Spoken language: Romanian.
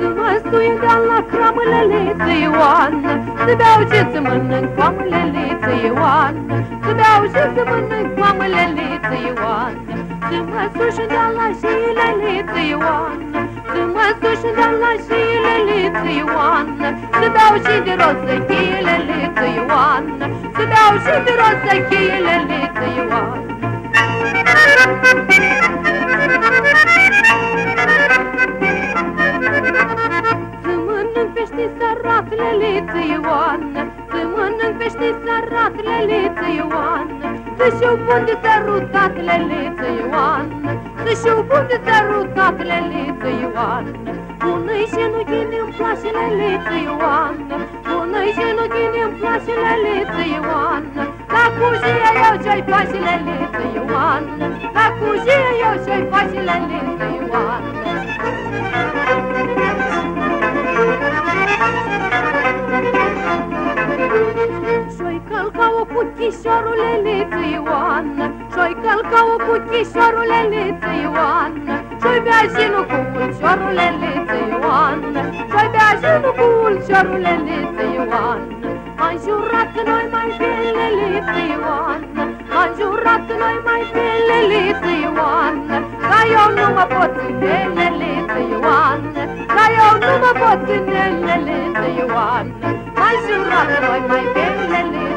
Să mă stui de la cramele liță Ioană Să beau ce să mănânc coamele liță Ioană Să beau ce să mănânc coamele liță Ioană Să mă suși de la șiile Să beau și de rost să cheile liță Ioană. Să beau și de rost să cheile liță Ioană. Să mănânc pește săratele liță Ioană. Să mănânc pește săratele liță Ioană. Să și-o bun de sărutatele liță Ioană. Să și-o bun de sărutatele liță Ioană. Pune-i genughini-n plașele liță Ioană Pune-i genughini-n plașele liță Ioană La cujie eu ce-i plașele liță Ioană La cujie eu ce-i plașele liță Ioană Și-oi călca-o cu chișorule liță Ioană Și-oi călca-o cu chișorule liță Ioană Și-oi bea jinul cu ulciorule liță cărulele pe Ioan. Am jurat noi mai bine pe Ioan, am jurat noi mai bine pe Ioan, ca eu nu mă pot gândelele pe Ioan, ca eu nu mă pot gândelele pe Ioan. Am jurat noi mai bine felele